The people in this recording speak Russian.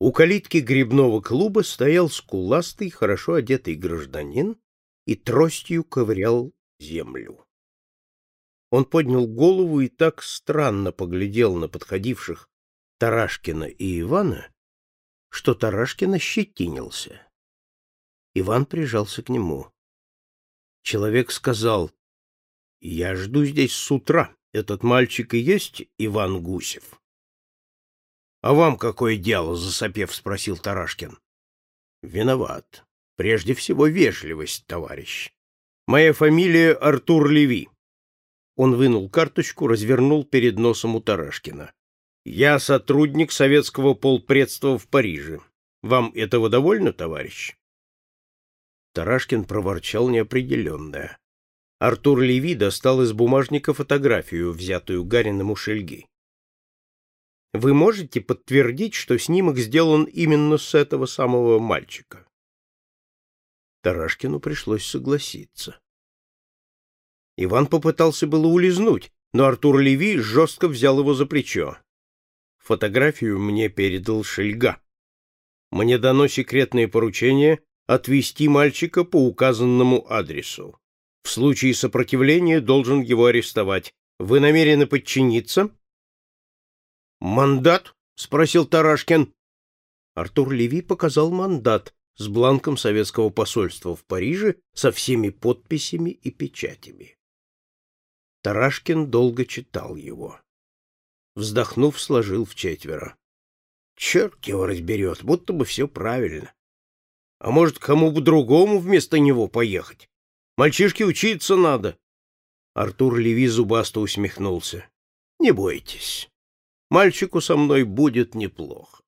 У калитки грибного клуба стоял скуластый, хорошо одетый гражданин и тростью ковырял землю. Он поднял голову и так странно поглядел на подходивших Тарашкина и Ивана, что Тарашкин ощетинился. Иван прижался к нему. Человек сказал, «Я жду здесь с утра. Этот мальчик и есть Иван Гусев?» «А вам какое дело?» — засопев, спросил Тарашкин. «Виноват. Прежде всего вежливость, товарищ. Моя фамилия Артур Леви». Он вынул карточку, развернул перед носом у Тарашкина. «Я сотрудник советского полпредства в Париже. Вам этого довольно, товарищ?» Тарашкин проворчал неопределенное. Артур Леви достал из бумажника фотографию, взятую Гариным у Шельги. Вы можете подтвердить, что снимок сделан именно с этого самого мальчика? Тарашкину пришлось согласиться. Иван попытался было улизнуть, но Артур Леви жестко взял его за плечо. Фотографию мне передал Шельга. Мне дано секретное поручение отвезти мальчика по указанному адресу. В случае сопротивления должен его арестовать. Вы намерены подчиниться? «Мандат?» — спросил Тарашкин. Артур Леви показал мандат с бланком советского посольства в Париже со всеми подписями и печатями. Тарашкин долго читал его. Вздохнув, сложил в четверо. Черт его разберет, будто бы все правильно. А может, кому бы другому вместо него поехать? Мальчишке учиться надо. Артур Леви зубасто усмехнулся. Не бойтесь. Мальчику со мной будет неплохо.